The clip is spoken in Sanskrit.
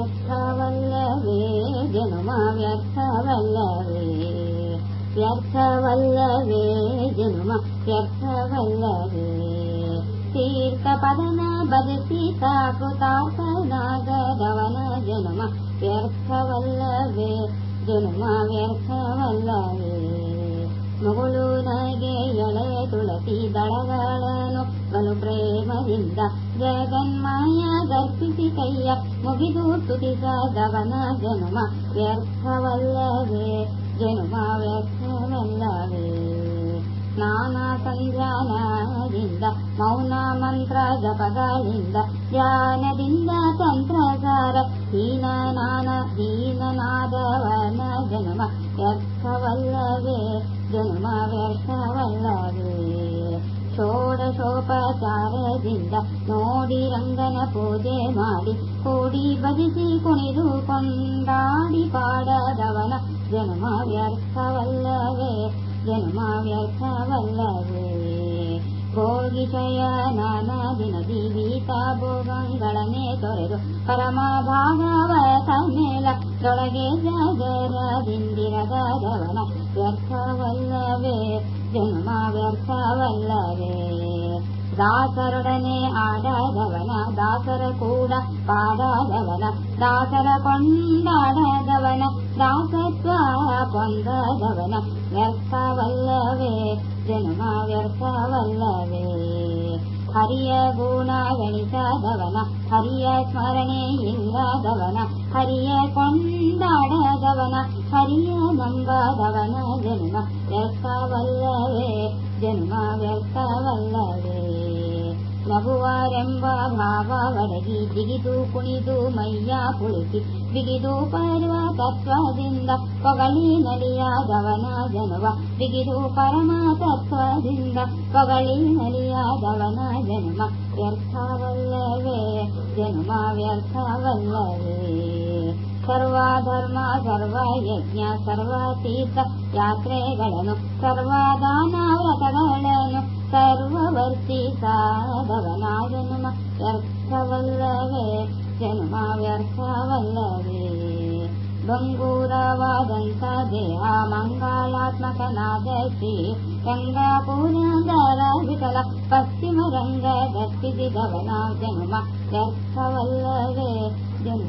व्यर्थवल्लवे जनुम व्यर्थवल्लवे व्यर्थवल्लवे जनुम व्यर्थवल्लवे तीर्थपदन बदसीता कृतार्थनागरवन जनुम व्यर्थवल्लवे जनुम व्यर्थवल्लवे ಮಗಳು ನಗೆ ಎಳೆ ತುಳಸಿ ದಳಗಳನ್ನು ಬಲು ಪ್ರೇಮದಿಂದ ಜಗನ್ಮಾಯ ಗರ್ಪಿಸಿ ಕೈಯ ಮುಗಿದು ತುತಿಸದವನ ಜನುಮ ವ್ಯರ್ಥವಲ್ಲವೇ ಜನುಮ ವ್ಯರ್ಥವಲ್ಲವೇ ನಾನಾ ಸಂಜಾನದಿಂದ ಮೌನ ಮಂತ್ರ ಜಪಗಳಿಂದ ಧ್ಯಾನದಿಂದ ತಂತ್ರಗಾರ ಹೀನ ನಾನ ಹೀನನಾದವನ ಜನುಮ ವ್ಯರ್ಥವಲ್ಲವೇ ಜನುಮ ವ್ಯರ್ಥವಲ್ಲವೇ ಷೋಡಶೋಪಚಾರದಿಂದ ನೋಡಿ ರಂಗನ ಪೂಜೆ ಮಾಡಿ ಕೂಡಿ ಭಜಿಸಿ ಕುಣಿದು ಕೊಂಡಾಡಿ ಪಾಡದವನ ಜನುಮ ವ್ಯರ್ಥವಲ್ಲವೇ ಜನುಮ ವ್ಯರ್ಥವಲ್ಲವೇ ಭೋಗಿ ಶಯನನ ದಿನದಿ ಬೀತ ಭೋಗಂಗಳನ್ನೇ ತೊರೆದು ಪರಮ ಭಾಗವತ ಮೇಲದೊಳಗೆ ಜಾಗರದಿಂದಿರದವನ ವ್ಯರ್ಥವಲ್ಲವೇ ದಾಸರೊಡನೆ ಆಡದವನ ದಾಸರ ಕೂಡ ಪಾಡದವನ ದಾಸರ ಕೊಂಡಾಡದವನ ದಾಸತ್ವ ಪೊಂದದವನ ವ್ಯರ್ಥವಲ್ಲವೇ ಜನ್ಮ ವ್ಯರ್ಥವಲ್ಲವೇ ಹರಿಯ ಗುಣ ಗಣಿಸದವನ ಹರಿಯ ಸ್ಮರಣೆ ಇಲ್ಲದವನ ಹರಿಯ ಕೊಂಡಾಡದವನ ಹರಿಯ ನಂಬದವನ ಜನ್ಮ ವ್ಯರ್ಥವಲ್ಲವೇ ಜನ್ಮ ವ್ಯರ್ಥವಲ್ಲವೇ ಮಗುವಾರೆಂಬ ಭಾವ ಒಡಗಿ ಜಿಗಿದು ಕುಣಿದು ಮೈಯ ಕುಳಿಸಿ ಬಿಗಿದು ಪರ್ವ ತತ್ವದಿಂದ ಪೊಗಳಿ ನಲಿಯಾದವನ ಜನುವ ಬಿಗಿದು ಪರಮ ತತ್ವದಿಂದ ಪೊಗಳಿ ನಲಿಯಾದವನ ಜನ್ಮ ವ್ಯರ್ಥವಲ್ಲವೇ ಜನ್ಮ ವ್ಯರ್ಥವಲ್ಲವೇ ಸರ್ವಧರ್ಮ ಸರ್ವ ಯಜ್ಞ ಸರ್ವ ತೀರ್ಥ ಯಾತ್ರೆಗಳನ್ನು ಸರ್ವದಾನ ವ್ರತಗಳನ್ನು ಸರ್ವವರ್ತಿ ಸಾಧವನ ಜನುಮ ವ್ಯರ್ಥವಲ್ಲವೇ ಜನುಮ ವ್ಯರ್ಥವಲ್ಲವೇ ಬಂಗೂರವಾದಂತ ದೇಹ ಮಂಗಳಾತ್ಮಕನಾದ ಶ್ರೀ ರಂಗಪೂರಂದರ ವಿಠಲ ಪಶ್ಚಿಮ ರಂಗ ದರ್ಶಿಸಿದವನ ಜನುಮ ವ್ಯರ್ಥವಲ್ಲವೇ ಜನ್ಮ ವ್ಯರ್ಥವಲ್ಲವೇ